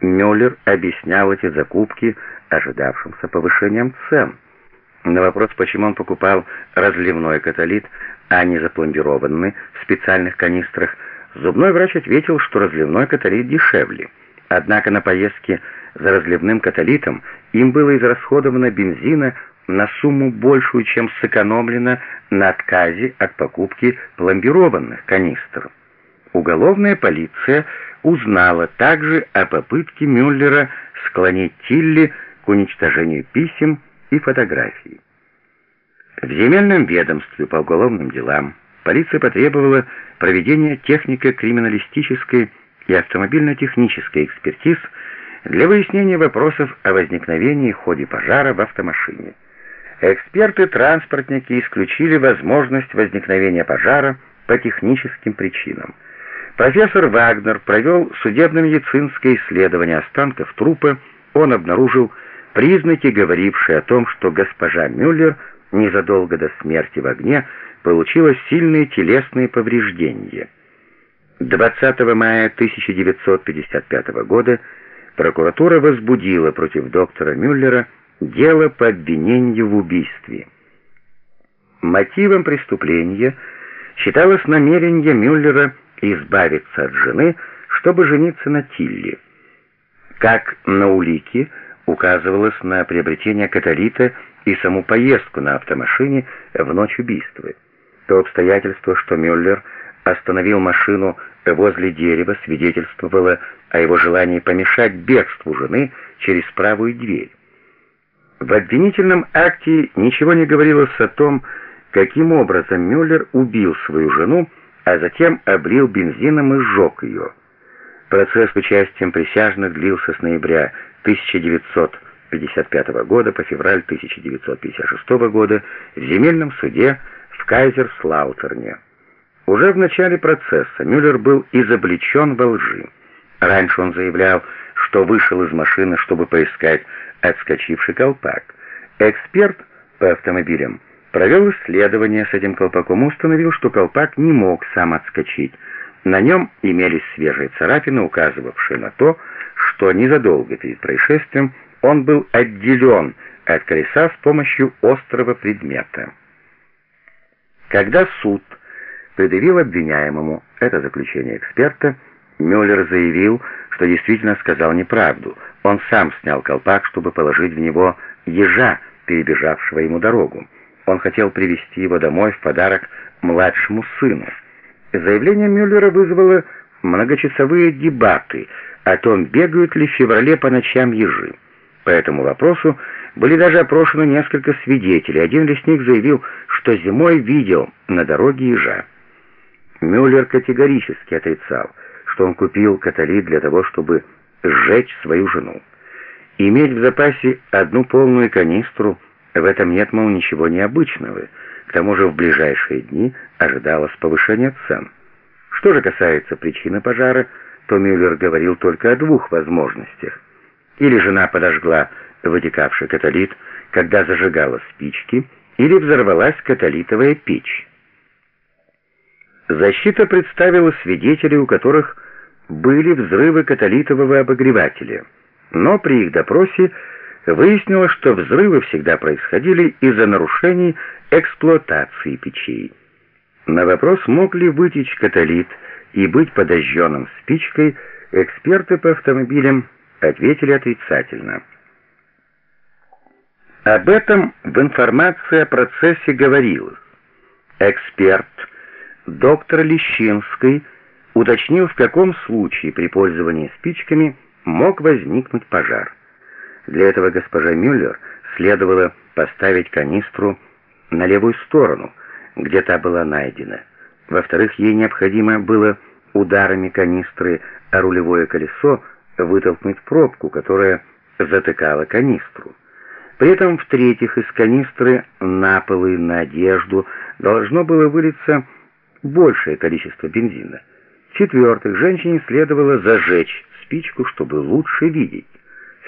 Мюллер объяснял эти закупки ожидавшимся повышением цен. На вопрос, почему он покупал разливной католит, а не запломбированный в специальных канистрах, зубной врач ответил, что разливной католит дешевле. Однако на поездке за разливным католитом им было израсходовано бензина на сумму большую, чем сэкономлено на отказе от покупки пломбированных канистр. Уголовная полиция узнала также о попытке Мюллера склонить Тилли к уничтожению писем и фотографий. В земельном ведомстве по уголовным делам полиция потребовала проведения технико-криминалистической и автомобильно-технической экспертиз для выяснения вопросов о возникновении и ходе пожара в автомашине. Эксперты-транспортники исключили возможность возникновения пожара по техническим причинам. Профессор Вагнер провел судебно-медицинское исследование останков трупа. Он обнаружил признаки, говорившие о том, что госпожа Мюллер незадолго до смерти в огне получила сильные телесные повреждения. 20 мая 1955 года прокуратура возбудила против доктора Мюллера дело по обвинению в убийстве. Мотивом преступления считалось намерение Мюллера избавиться от жены, чтобы жениться на Тилли. Как на улике указывалось на приобретение каталита и саму поездку на автомашине в ночь убийства. То обстоятельство, что Мюллер остановил машину возле дерева, свидетельствовало о его желании помешать бегству жены через правую дверь. В обвинительном акте ничего не говорилось о том, каким образом Мюллер убил свою жену, а затем облил бензином и сжег ее. Процесс с участием присяжных длился с ноября 1955 года по февраль 1956 года в земельном суде в Кайзерслаутерне. Уже в начале процесса Мюллер был изобличен во лжи. Раньше он заявлял, что вышел из машины, чтобы поискать отскочивший колпак. Эксперт по автомобилям провел исследование с этим колпаком и установил, что колпак не мог сам отскочить. На нем имелись свежие царапины, указывавшие на то, что незадолго перед происшествием он был отделен от колеса с помощью острого предмета. Когда суд предъявил обвиняемому это заключение эксперта, Мюллер заявил, что действительно сказал неправду. Он сам снял колпак, чтобы положить в него ежа, перебежавшего ему дорогу. Он хотел привезти его домой в подарок младшему сыну. Заявление Мюллера вызвало многочасовые дебаты о том, бегают ли в феврале по ночам ежи. По этому вопросу были даже опрошены несколько свидетелей. Один лесник заявил, что зимой видел на дороге ежа. Мюллер категорически отрицал, что он купил каталит для того, чтобы сжечь свою жену. Иметь в запасе одну полную канистру в этом нет, мол, ничего необычного. К тому же в ближайшие дни ожидалось повышение цен. Что же касается причины пожара, то Мюллер говорил только о двух возможностях. Или жена подожгла вытекавший каталит, когда зажигала спички, или взорвалась каталитовая печь. Защита представила свидетелей, у которых были взрывы каталитового обогревателя, но при их допросе выяснилось, что взрывы всегда происходили из-за нарушений эксплуатации печей. На вопрос, мог ли вытечь каталит и быть подожженным спичкой, эксперты по автомобилям ответили отрицательно. Об этом в информации о процессе говорилось. Эксперт, доктор Лещинский, уточнил, в каком случае при пользовании спичками мог возникнуть пожар. Для этого госпожа Мюллер следовало поставить канистру на левую сторону, где та была найдена. Во-вторых, ей необходимо было ударами канистры о рулевое колесо вытолкнуть пробку, которая затыкала канистру. При этом, в-третьих, из канистры на пол и на одежду должно было вылиться большее количество бензина. В-четвертых, женщине следовало зажечь спичку, чтобы лучше видеть.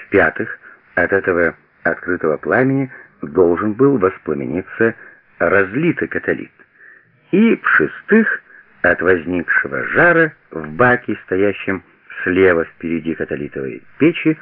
В-пятых, от этого открытого пламени должен был воспламениться разлитый католит. И, в-шестых, от возникшего жара в баке, стоящем Слева, впереди католитовой печи,